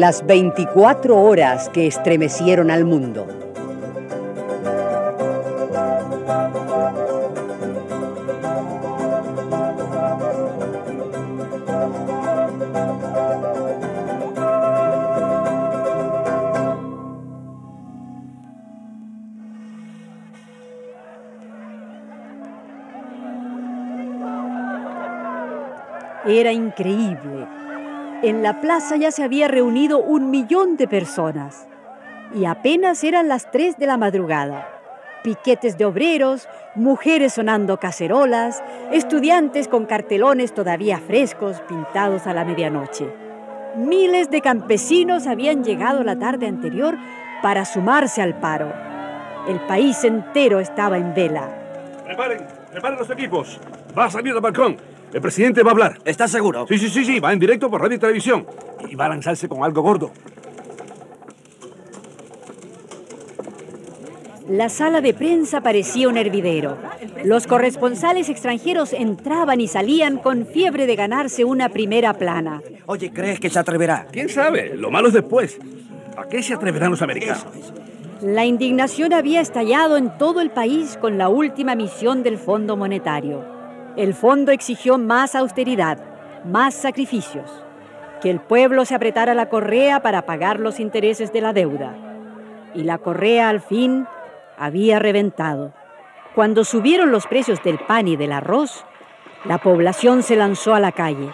Las 24 horas que estremecieron al mundo. Era increíble. En la plaza ya se había reunido un millón de personas y apenas eran las tres de la madrugada. Piquetes de obreros, mujeres sonando cacerolas, estudiantes con cartelones todavía frescos pintados a la medianoche. Miles de campesinos habían llegado la tarde anterior para sumarse al paro. El país entero estaba en vela. Preparen, preparen los equipos. Va a salir del balcón. El presidente va a hablar. ¿Estás seguro? Sí, sí, sí, sí. Va en directo por radio y televisión. Y va a lanzarse con algo gordo. La sala de prensa parecía un hervidero. Los corresponsales extranjeros entraban y salían con fiebre de ganarse una primera plana. Oye, ¿crees que se atreverá? ¿Quién sabe? Lo malo es después. ¿A qué se atreverán los americanos? La indignación había estallado en todo el país con la última misión del Fondo Monetario. El fondo exigió más austeridad, más sacrificios, que el pueblo se apretara la correa para pagar los intereses de la deuda. Y la correa al fin había reventado. Cuando subieron los precios del pan y del arroz, la población se lanzó a la calle.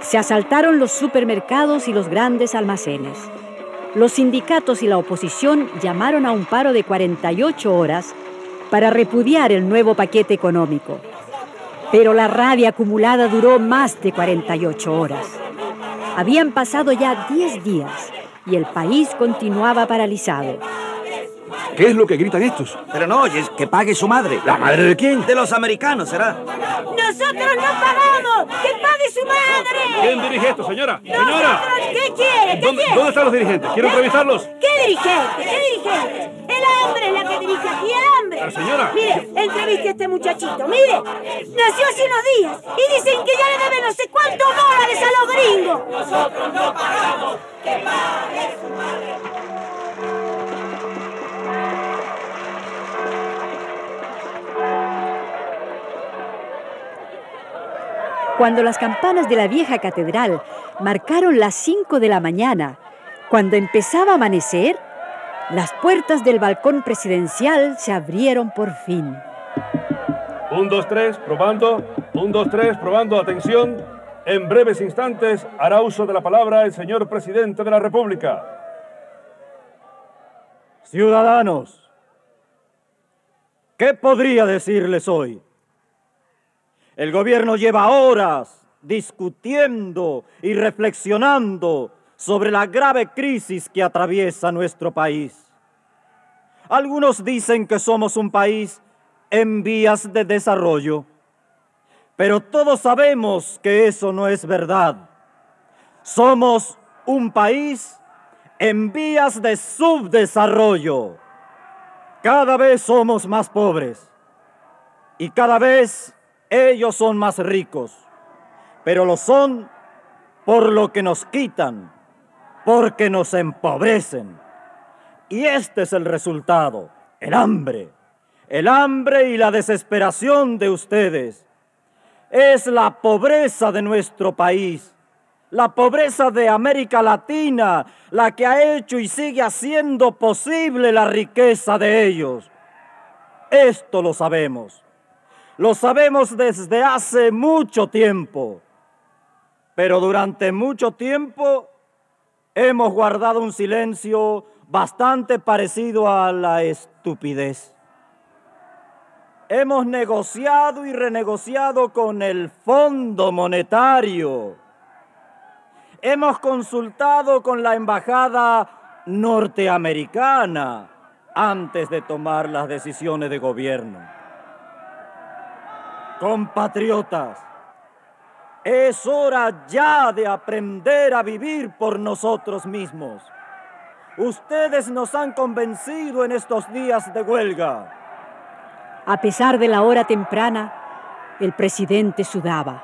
Se asaltaron los supermercados y los grandes almacenes. Los sindicatos y la oposición llamaron a un paro de 48 horas para repudiar el nuevo paquete económico. Pero la rabia acumulada duró más de 48 horas. Habían pasado ya 10 días y el país continuaba paralizado. ¿Qué es lo que gritan estos? Pero no oyes, que pague su madre. ¿La madre de quién? De los americanos, será. ¡Nosotros no pagamos! ¡Que pague su madre! ¿Quién dirige esto, señora? ¡Señora! ¿Qué quiere? ¿Qué ¿Dónde, quiere? dónde están los dirigentes? Quiero entrevistarlos. ¿Qué dirigente? ¿Qué dirigente? El hambre es la que dirige aquí, el hambre. Señora. Mire, entreviste a este muchachito. Mire, nació hace unos días y dicen que ya le debe no sé cuántos dólares a los gringos. Nosotros no pagamos. Que pague su madre. Cuando las campanas de la vieja catedral marcaron las 5 de la mañana, cuando empezaba a amanecer, las puertas del balcón presidencial se abrieron por fin. Un, dos, tres, probando. Un, dos, tres, probando. Atención. En breves instantes hará uso de la palabra el señor presidente de la República. Ciudadanos, ¿qué podría decirles hoy? El gobierno lleva horas discutiendo y reflexionando sobre la grave crisis que atraviesa nuestro país. Algunos dicen que somos un país en vías de desarrollo, pero todos sabemos que eso no es verdad. Somos un país en vías de subdesarrollo. Cada vez somos más pobres y cada vez ellos son más ricos, pero lo son por lo que nos quitan, porque nos empobrecen. Y este es el resultado, el hambre, el hambre y la desesperación de ustedes. Es la pobreza de nuestro país, la pobreza de América Latina, la que ha hecho y sigue haciendo posible la riqueza de ellos. Esto lo sabemos. Lo sabemos desde hace mucho tiempo. Pero durante mucho tiempo hemos guardado un silencio bastante parecido a la estupidez. Hemos negociado y renegociado con el Fondo Monetario. Hemos consultado con la Embajada norteamericana antes de tomar las decisiones de gobierno. Compatriotas, es hora ya de aprender a vivir por nosotros mismos. Ustedes nos han convencido en estos días de huelga. A pesar de la hora temprana, el presidente sudaba.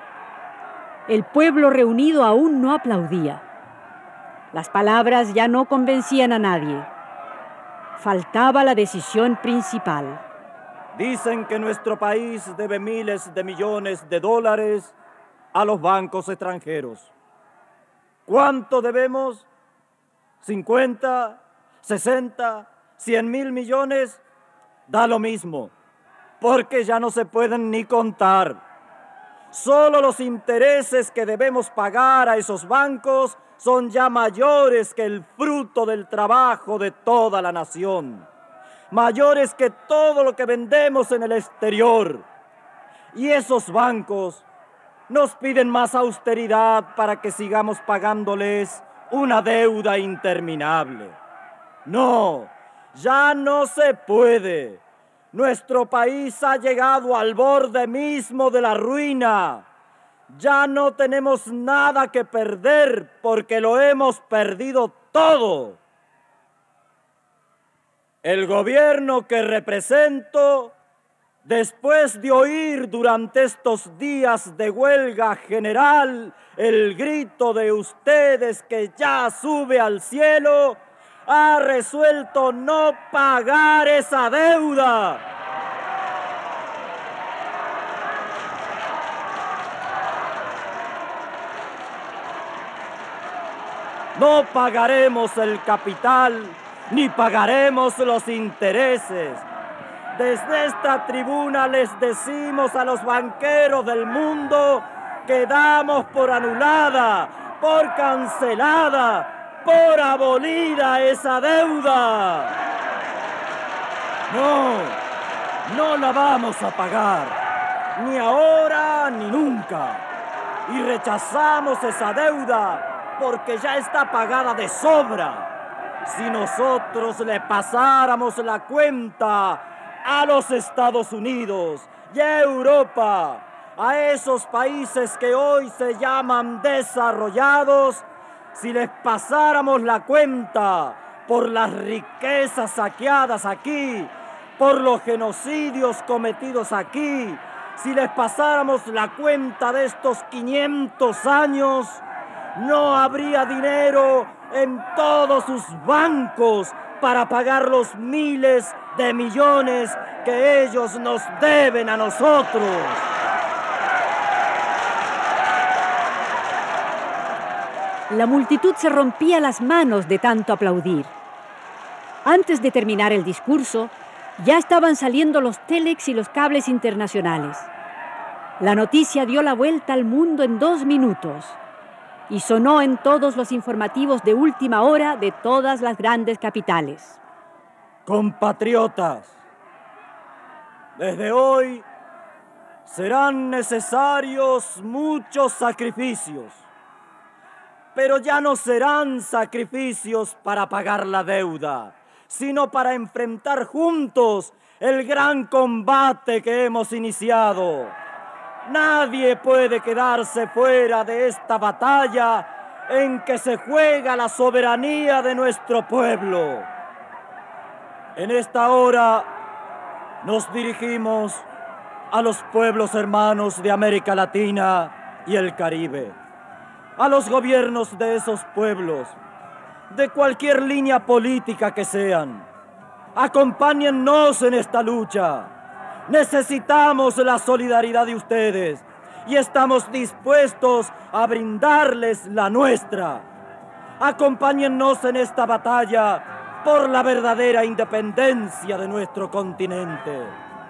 El pueblo reunido aún no aplaudía. Las palabras ya no convencían a nadie. Faltaba la decisión principal. Dicen que nuestro país debe miles de millones de dólares a los bancos extranjeros. ¿Cuánto debemos? ¿50, 60, 100 mil millones? Da lo mismo, porque ya no se pueden ni contar. Solo los intereses que debemos pagar a esos bancos son ya mayores que el fruto del trabajo de toda la nación, mayores que todo lo que vendemos en el exterior. Y esos bancos nos piden más austeridad para que sigamos pagándoles una deuda interminable. No, ya no se puede. Nuestro país ha llegado al borde mismo de la ruina. Ya no tenemos nada que perder porque lo hemos perdido todo. El gobierno que represento Después de oír durante estos días de huelga general el grito de ustedes que ya sube al cielo, ha resuelto no pagar esa deuda. No pagaremos el capital ni pagaremos los intereses desde esta tribuna les decimos a los banqueros del mundo que damos por anulada, por cancelada, por abolida esa deuda. No, no la vamos a pagar, ni ahora ni nunca. Y rechazamos esa deuda porque ya está pagada de sobra. Si nosotros le pasáramos la cuenta a los Estados Unidos y a Europa, a esos países que hoy se llaman desarrollados, si les pasáramos la cuenta por las riquezas saqueadas aquí, por los genocidios cometidos aquí, si les pasáramos la cuenta de estos 500 años, no habría dinero en todos sus bancos para pagar los miles de millones que ellos nos deben a nosotros. La multitud se rompía las manos de tanto aplaudir. Antes de terminar el discurso, ya estaban saliendo los telex y los cables internacionales. La noticia dio la vuelta al mundo en dos minutos y sonó en todos los informativos de última hora de todas las grandes capitales. Compatriotas, desde hoy serán necesarios muchos sacrificios, pero ya no serán sacrificios para pagar la deuda, sino para enfrentar juntos el gran combate que hemos iniciado Nadie puede quedarse fuera de esta batalla en que se juega la soberanía de nuestro pueblo. En esta hora nos dirigimos a los pueblos hermanos de América Latina y el Caribe, a los gobiernos de esos pueblos, de cualquier línea política que sean. Acompáñennos en esta lucha Necesitamos la solidaridad de ustedes y estamos dispuestos a brindarles la nuestra. Acompáñennos en esta batalla por la verdadera independencia de nuestro continente.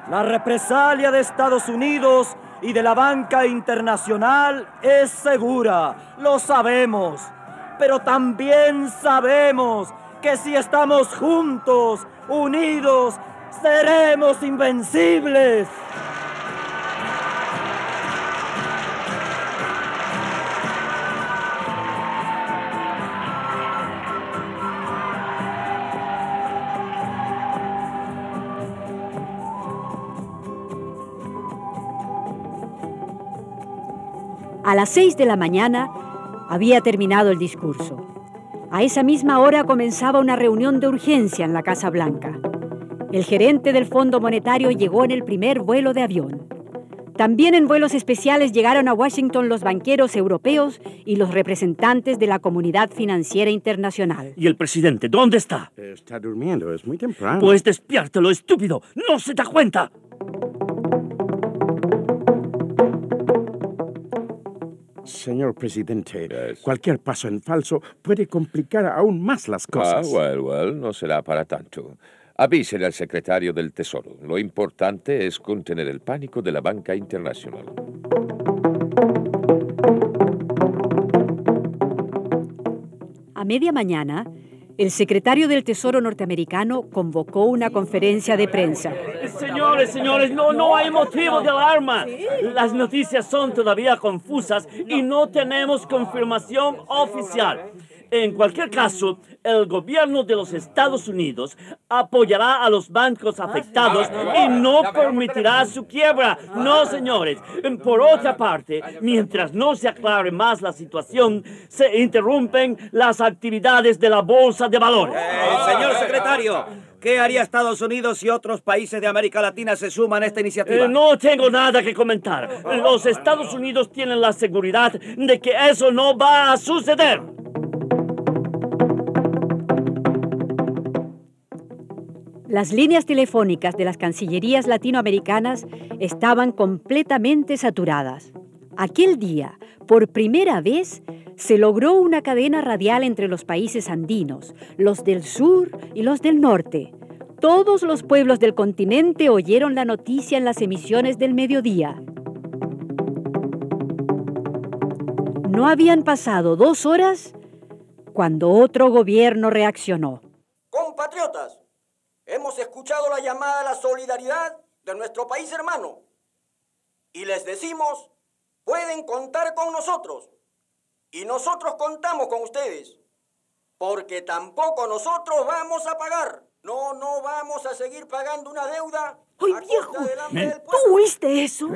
La represalia de Estados Unidos y de la banca internacional es segura, lo sabemos, pero también sabemos que si estamos juntos, unidos, seremos invencibles. A las seis de la mañana había terminado el discurso. A esa misma hora comenzaba una reunión de urgencia en la Casa Blanca. El gerente del Fondo Monetario llegó en el primer vuelo de avión. También en vuelos especiales llegaron a Washington los banqueros europeos y los representantes de la comunidad financiera internacional. ¿Y el presidente dónde está? Está durmiendo, es muy temprano. Pues despiértelo, estúpido. No se da cuenta. Señor presidente, cualquier paso en falso puede complicar aún más las cosas. Ah, well, well, no será para tanto. Avísele al secretario del Tesoro. Lo importante es contener el pánico de la banca internacional. A media mañana, el secretario del Tesoro norteamericano convocó una conferencia de prensa. Señores, señores, no, no hay motivo de alarma. Las noticias son todavía confusas y no tenemos confirmación oficial. En cualquier caso, el gobierno de los Estados Unidos apoyará a los bancos afectados y no permitirá su quiebra. No, señores. Por otra parte, mientras no se aclare más la situación, se interrumpen las actividades de la Bolsa de Valores. Eh, señor secretario, ¿qué haría Estados Unidos si otros países de América Latina se suman a esta iniciativa? Eh, no tengo nada que comentar. Los Estados Unidos tienen la seguridad de que eso no va a suceder. Las líneas telefónicas de las cancillerías latinoamericanas estaban completamente saturadas. Aquel día, por primera vez, se logró una cadena radial entre los países andinos, los del sur y los del norte. Todos los pueblos del continente oyeron la noticia en las emisiones del mediodía. No habían pasado dos horas cuando otro gobierno reaccionó. Compatriotas, hemos escuchado la llamada a la solidaridad de nuestro país hermano y les decimos, pueden contar con nosotros y nosotros contamos con ustedes, porque tampoco nosotros vamos a pagar. No, no vamos a seguir pagando una deuda. ¡Ay, a viejo! ¿Tú oíste eso?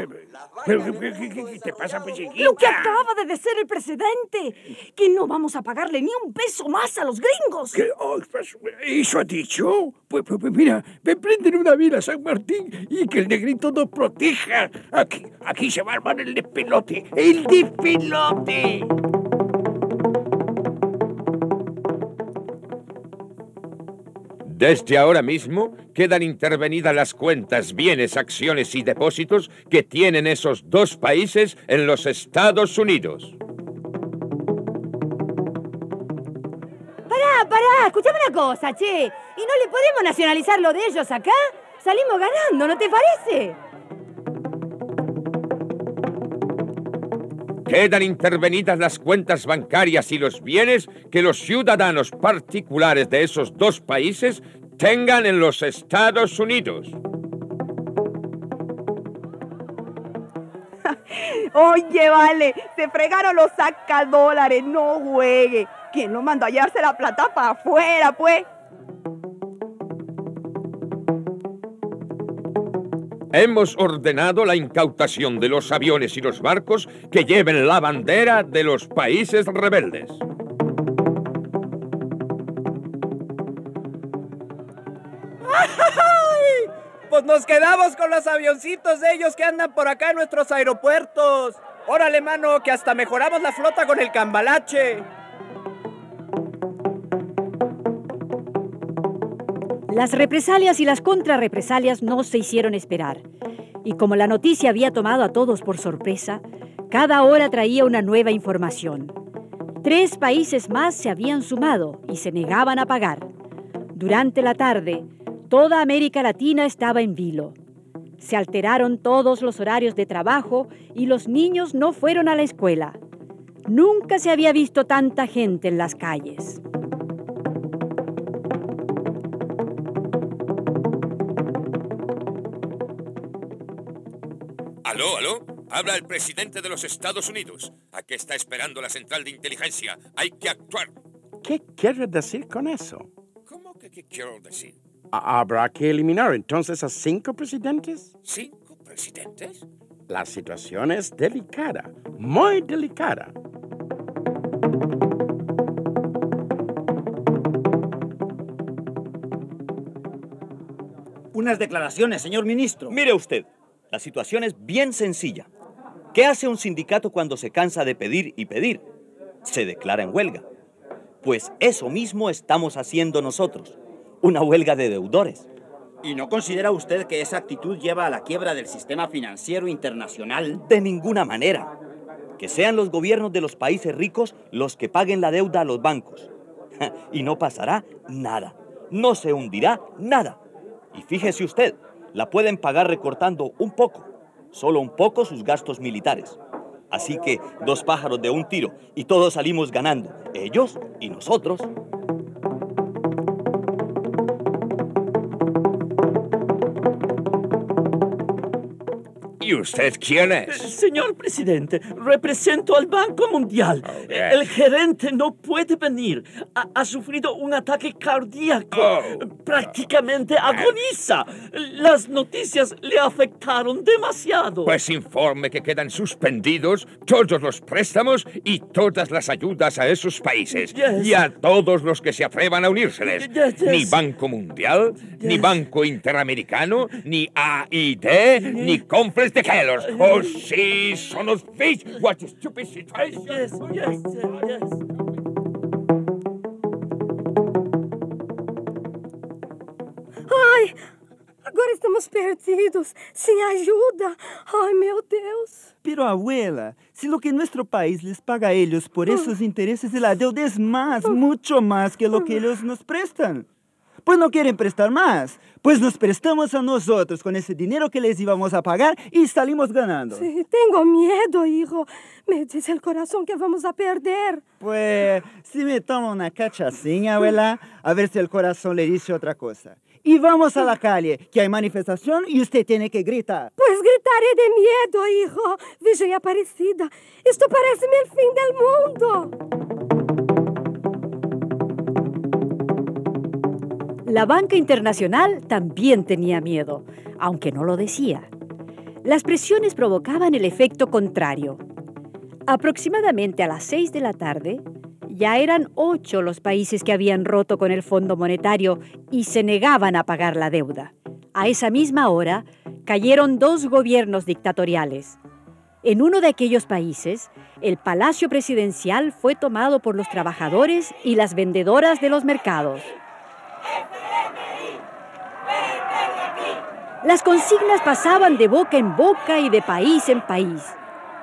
¿qué- te pasa, pues, Lo que acaba de decir el presidente, que no vamos a pagarle ni un peso más a los gringos. ¿Qué? Oh, pues, ¿Eso ha dicho? Pues, pues, pues, mira, me prenden una vela San Martín y que el negrito nos proteja. Aquí, aquí se va a armar el despelote. ¡El despelote! Desde ahora mismo quedan intervenidas las cuentas, bienes, acciones y depósitos que tienen esos dos países en los Estados Unidos. Pará, pará, escuchame una cosa, che. ¿Y no le podemos nacionalizar lo de ellos acá? Salimos ganando, ¿no te parece? Quedan intervenidas las cuentas bancarias y los bienes que los ciudadanos particulares de esos dos países tengan en los Estados Unidos. Oye, vale, se fregaron los sacadólares, no juegue. ¿Quién lo mandó a hallarse la plata para afuera, pues? Hemos ordenado la incautación de los aviones y los barcos que lleven la bandera de los países rebeldes. Pues nos quedamos con los avioncitos de ellos que andan por acá en nuestros aeropuertos. Órale, mano, que hasta mejoramos la flota con el cambalache. Las represalias y las contrarrepresalias no se hicieron esperar. Y como la noticia había tomado a todos por sorpresa, cada hora traía una nueva información. Tres países más se habían sumado y se negaban a pagar. Durante la tarde, toda América Latina estaba en vilo. Se alteraron todos los horarios de trabajo y los niños no fueron a la escuela. Nunca se había visto tanta gente en las calles. Aló, aló. Habla el presidente de los Estados Unidos. ¿A qué está esperando la central de inteligencia? Hay que actuar. ¿Qué quiere decir con eso? ¿Cómo que qué quiero decir? ¿Ha- ¿Habrá que eliminar entonces a cinco presidentes? ¿Cinco presidentes? La situación es delicada, muy delicada. Unas declaraciones, señor ministro. Mire usted, la situación es bien sencilla. ¿Qué hace un sindicato cuando se cansa de pedir y pedir? Se declara en huelga. Pues eso mismo estamos haciendo nosotros, una huelga de deudores. ¿Y no considera usted que esa actitud lleva a la quiebra del sistema financiero internacional? De ninguna manera. Que sean los gobiernos de los países ricos los que paguen la deuda a los bancos. Y no pasará nada. No se hundirá nada. Y fíjese usted, la pueden pagar recortando un poco, solo un poco sus gastos militares. Así que dos pájaros de un tiro y todos salimos ganando, ellos y nosotros. ¿Y usted quién es? Señor presidente, represento al Banco Mundial. El gerente no puede venir. Ha, ha sufrido un ataque cardíaco. Prácticamente agoniza. Las noticias le afectaron demasiado. Pues informe que quedan suspendidos todos los préstamos y todas las ayudas a esos países. Yes. Y a todos los que se atrevan a unírseles. Yes. Ni Banco Mundial, ni. Banco Interamericano, ni AID, ni Conference Kellers. Oh, sí, son of bitch. What a stupid situation. Yes, yes, yes. Ai, agora estamos perdidos, sem ajuda. Ai, meu Deus. Pero abuela, si lo que nuestro país les paga a ellos por esos intereses de la deuda es más, mucho más que lo que ellos nos prestan. Pues no quieren prestar más. Pues nos prestamos a nosotros con ese dinero que les íbamos a pagar y salimos ganando. Sí, tengo miedo, hijo. Me dice el corazón que vamos a perder. Pues si me tomo una cachacinha, abuela, a ver si el corazón le dice otra cosa. Y vamos a la calle, que hay manifestación y usted tiene que gritar. Pues gritaré de miedo, hijo. Virgen Aparecida, esto parece el fin del mundo. La banca internacional también tenía miedo, aunque no lo decía. Las presiones provocaban el efecto contrario. Aproximadamente a las seis de la tarde, ya eran ocho los países que habían roto con el Fondo Monetario y se negaban a pagar la deuda. A esa misma hora, cayeron dos gobiernos dictatoriales. En uno de aquellos países, el Palacio Presidencial fue tomado por los trabajadores y las vendedoras de los mercados. Las consignas pasaban de boca en boca y de país en país.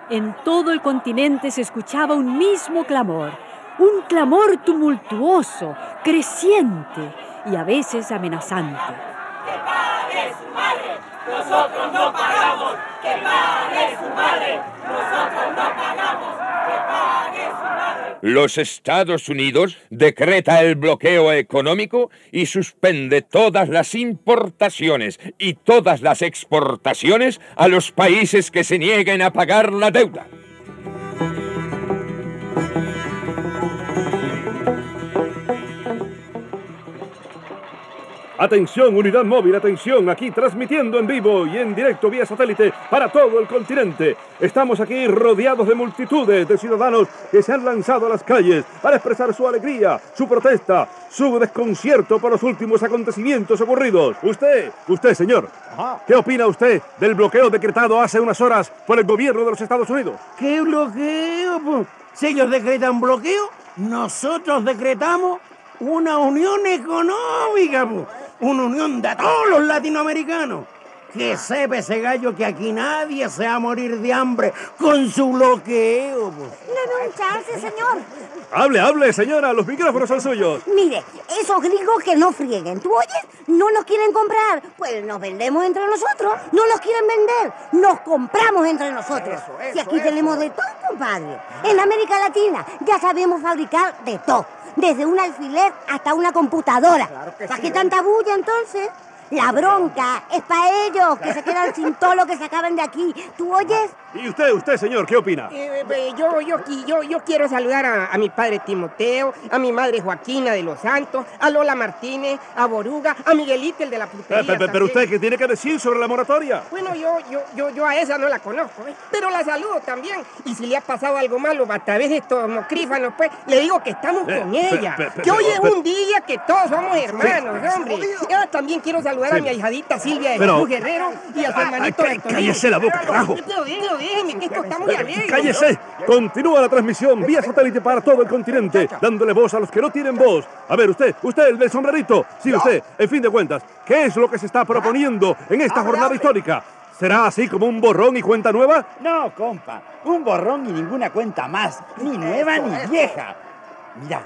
En todo el continente se escuchaba un mismo clamor, un clamor tumultuoso, creciente y a veces amenazante. Nosotros no pagamos, que su madre. Nosotros no pagamos, que su madre. Los Estados Unidos decreta el bloqueo económico y suspende todas las importaciones y todas las exportaciones a los países que se nieguen a pagar la deuda. Atención, unidad móvil, atención, aquí transmitiendo en vivo y en directo vía satélite para todo el continente. Estamos aquí rodeados de multitudes de ciudadanos que se han lanzado a las calles para expresar su alegría, su protesta, su desconcierto por los últimos acontecimientos ocurridos. Usted, usted, señor, ¿qué opina usted del bloqueo decretado hace unas horas por el gobierno de los Estados Unidos? ¿Qué bloqueo? Si ellos decretan bloqueo, nosotros decretamos una unión económica. Una unión de todos los latinoamericanos. Que sepa ese gallo que aquí nadie se va a morir de hambre con su bloqueo. po. Le doy un chance, señor. Hable, hable, señora, los micrófonos son suyos. Mire, esos gringos que no frieguen, ¿tú oyes? No nos quieren comprar. Pues nos vendemos entre nosotros. No los quieren vender. Nos compramos entre nosotros. y aquí tenemos de todo, compadre. En América Latina ya sabemos fabricar de todo. Desde un alfiler hasta una computadora. ¿Para qué tanta bulla entonces? La bronca es para ellos, que se quedan sin todo lo que sacaban de aquí. ¿Tú oyes? ¿Y usted, usted, señor, qué opina? Eh, eh, yo, yo, yo, yo quiero saludar a, a mi padre Timoteo, a mi madre Joaquina de los Santos, a Lola Martínez, a Boruga, a Miguelito el de la Eh, putería. pe- pe- pero usted, ¿qué tiene que decir sobre la moratoria? Bueno, yo, yo, yo, yo a esa no la conozco, ¿eh? pero la saludo también. Y si le ha pasado algo malo a través de estos mocrífanos, pues le digo que estamos Eh, con pe- ella. pe- pe- que hoy es un día que todos somos hermanos, hombre. Yo también quiero saludar Sí. a mi ahijadita Silvia de Pero- Jesús Guerrero y a su hermanito Ay, Héctor. cállese la boca, carajo. Pero déjeme, déjeme, que esto está muy alegre. ¡Cállese! Continúa la transmisión vía satélite para todo el continente, dándole voz a los que no tienen voz. A ver, usted, usted, el del sombrerito. Sí, usted, en fin de cuentas, ¿qué es lo que se está proponiendo en esta jornada histórica? ¿Será así como un borrón y cuenta nueva? No, compa, un borrón y ninguna cuenta más, ni nueva ni vieja. Mira,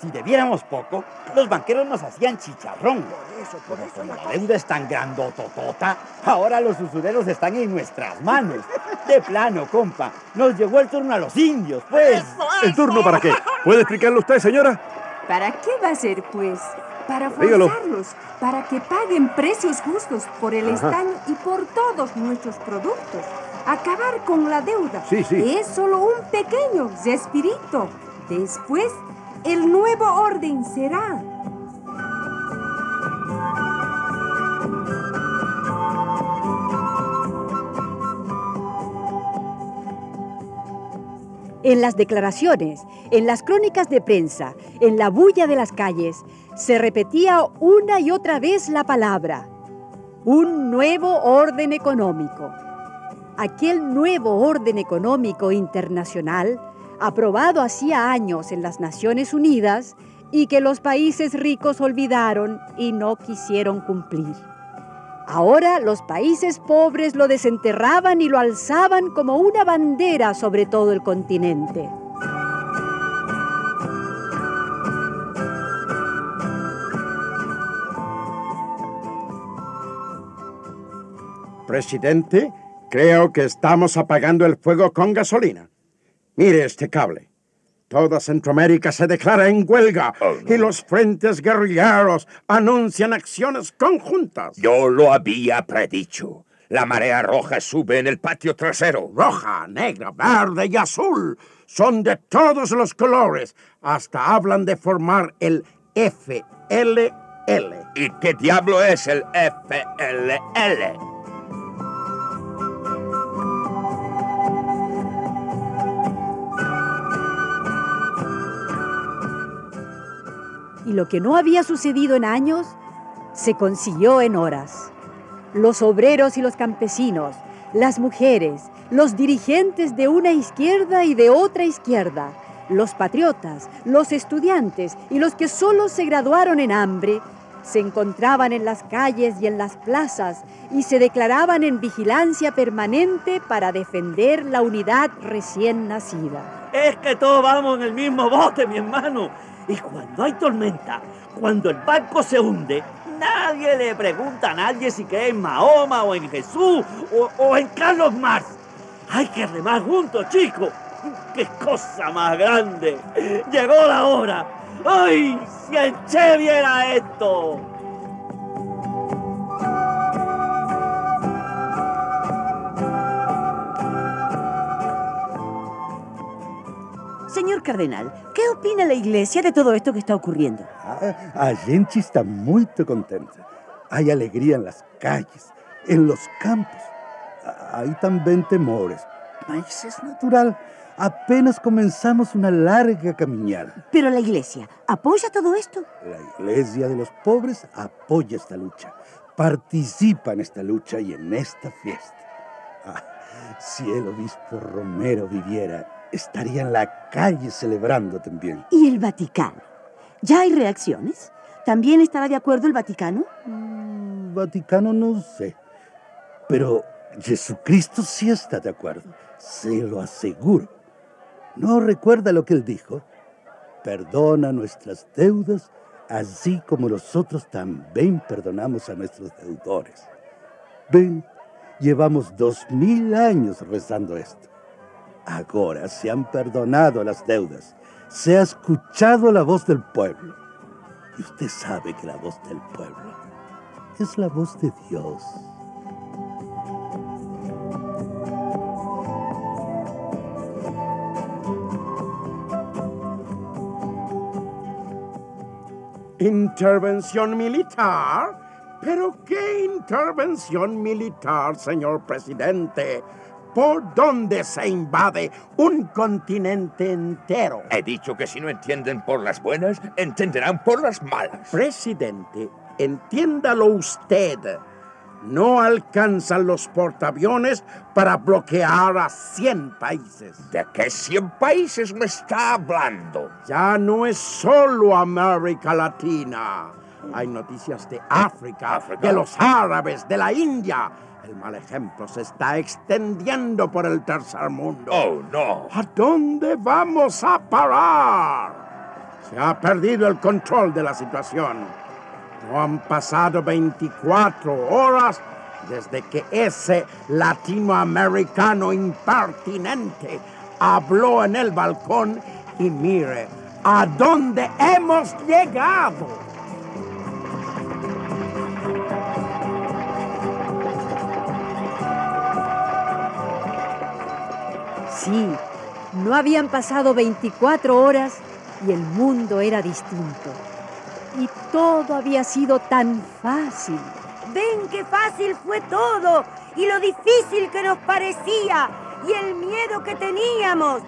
si debiéramos poco, los banqueros nos hacían chicharrón. Pero como la deuda es tan grandototota, ahora los usureros están en nuestras manos. De plano, compa, nos llegó el turno a los indios, pues. ¿El turno para qué? ¿Puede explicarlo usted, señora? ¿Para qué va a ser, pues? Para Dígalo. forzarlos, para que paguen precios justos por el Ajá. estaño y por todos nuestros productos. Acabar con la deuda Sí, sí. es solo un pequeño respirito. Después, el nuevo orden será. En las declaraciones, en las crónicas de prensa, en la bulla de las calles, se repetía una y otra vez la palabra, un nuevo orden económico. Aquel nuevo orden económico internacional, aprobado hacía años en las Naciones Unidas y que los países ricos olvidaron y no quisieron cumplir. Ahora los países pobres lo desenterraban y lo alzaban como una bandera sobre todo el continente. Presidente, creo que estamos apagando el fuego con gasolina. Mire este cable. Toda Centroamérica se declara en huelga y los frentes guerrilleros anuncian acciones conjuntas. Yo lo había predicho. La marea roja sube en el patio trasero. Roja, negra, verde y azul. Son de todos los colores. Hasta hablan de formar el FLL. ¿Y qué diablo es el FLL? Y lo que no había sucedido en años, se consiguió en horas. Los obreros y los campesinos, las mujeres, los dirigentes de una izquierda y de otra izquierda, los patriotas, los estudiantes y los que solo se graduaron en hambre, se encontraban en las calles y en las plazas y se declaraban en vigilancia permanente para defender la unidad recién nacida. Es que todos vamos en el mismo bote, mi hermano. Y cuando hay tormenta, cuando el barco se hunde, nadie le pregunta a nadie si cree en Mahoma o en Jesús o, en Carlos Marx. Hay que remar juntos, chicos. ¡Qué cosa más grande! Llegó la hora. ¡Ay! Si el Che viera esto. Señor cardenal, ¿qué opina la iglesia de todo esto que está ocurriendo? Ah, a gente está muy contenta. Hay alegría en las calles, en los campos. Hay también temores, mas es natural. Apenas comenzamos una larga caminata. Pero la iglesia, ¿apoya todo esto? La iglesia de los pobres apoya esta lucha, participa en esta lucha y en esta fiesta. Ah, si el obispo Romero viviera, estaría en la calle celebrando también. ¿Y el Vaticano? ¿Ya hay reacciones? ¿También estará de acuerdo el Vaticano? El Vaticano no sé, pero Jesucristo sí está de acuerdo, se lo aseguro. ¿No recuerda lo que él dijo? Perdona nuestras deudas, así como nosotros también perdonamos a nuestros deudores. Ven, llevamos dos mil años rezando esto. Ahora se han perdonado las deudas, se ha escuchado la voz del pueblo. Y usted sabe que la voz del pueblo es la voz de Dios. ¿Intervención militar? ¿Pero qué intervención militar, señor presidente? ¿Por dónde se invade un continente entero? He dicho que si no entienden por las buenas, entenderán por las malas. Presidente, entiéndalo usted. No alcanzan los portaaviones para bloquear a 100 países. ¿De qué 100 países me está hablando? Ya no es solo América Latina. Hay noticias de África, de los árabes, de la India. El mal ejemplo se está extendiendo por el tercer mundo. Oh, no. ¿A dónde vamos a parar? Se ha perdido el control de la situación. No han pasado 24 horas desde que ese latinoamericano impertinente habló en el balcón y mire a dónde hemos llegado. No habían pasado 24 horas y el mundo era distinto. Y todo había sido tan fácil. Ven qué fácil fue todo y lo difícil que nos parecía y el miedo que teníamos.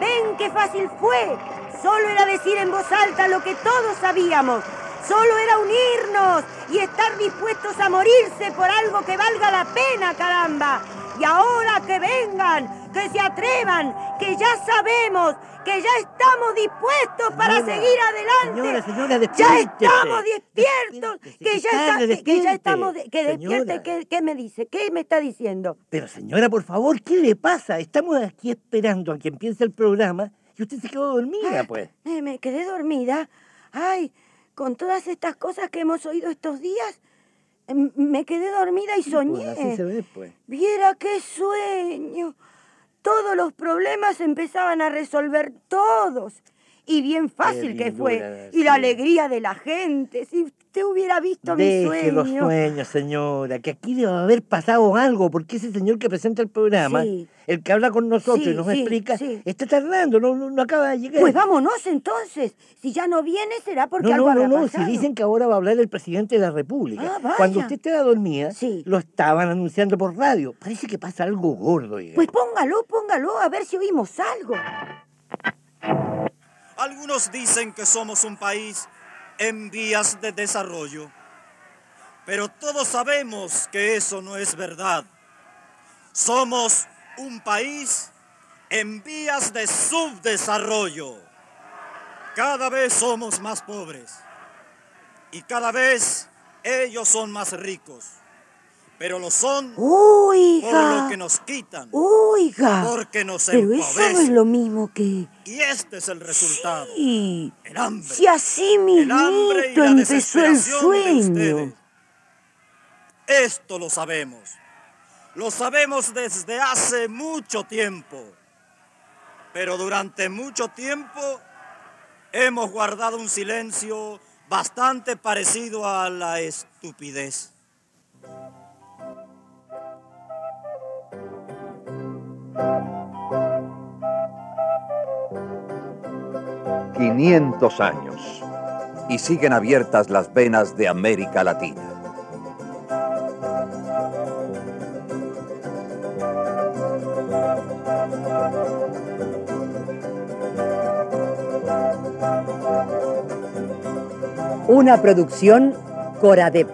Ven qué fácil fue. Solo era decir en voz alta lo que todos sabíamos. Solo era unirnos y estar dispuestos a morirse por algo que valga la pena, caramba. Y ahora que vengan, que se atrevan, que ya sabemos, que ya estamos dispuestos para seguir adelante. Señora, señora, ya estamos despiertos, que ya, está, que ya estamos, de, que despierte, ¿qué, ¿qué me dice? ¿Qué me está diciendo? Pero señora, por favor, ¿qué le pasa? Estamos aquí esperando a que empiece el programa y usted se quedó dormida, pues. Eh, me quedé dormida. Ay, con todas estas cosas que hemos oído estos días, em, me quedé dormida y soñé. Pues así se ve, pues. Viera qué sueño. Todos los problemas empezaban a resolver todos. Y bien fácil que fue. Y la alegría de la gente. Si usted hubiera visto mi Deje sueño. los sueños, señora, que aquí debe haber pasado algo, porque ese señor que presenta el programa, Sí. el que habla con nosotros Sí, y nos sí, explica, está tardando, no, no, no acaba de llegar. Pues vámonos entonces. Si ya no viene, será porque no, algo no, no, habrá no, si dicen que ahora va a hablar el presidente de la República. Ah, vaya. Cuando usted estaba dormida, lo estaban anunciando por radio. Parece que pasa algo gordo. Pues póngalo, póngalo, a ver si oímos algo. Algunos dicen que somos un país en vías de desarrollo, pero todos sabemos que eso no es verdad. Somos un país en vías de subdesarrollo. Cada vez somos más pobres y cada vez ellos son más ricos, pero lo son por lo que nos quitan, Oiga. porque nos Pero eso no es lo mismo que... Y este es el resultado. Sí. El hambre. Si así la empezó el sueño. Esto lo sabemos. Lo sabemos desde hace mucho tiempo. Pero durante mucho tiempo hemos guardado un silencio bastante parecido a la estupidez. ...500 años... ...y siguen abiertas las venas de América Latina. Una producción Coradep,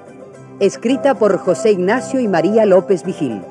escrita por José Ignacio y María López Vigil.